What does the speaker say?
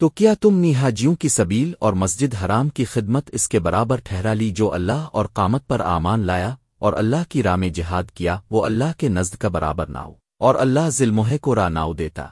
تو کیا تم نہاجیوں کی سبیل اور مسجد حرام کی خدمت اس کے برابر ٹھہرا لی جو اللہ اور قامت پر آمان لایا اور اللہ کی رام جہاد کیا وہ اللہ کے نزد کا برابر نہ ہو اور اللہ ذلمحے کو را ناؤ دیتا۔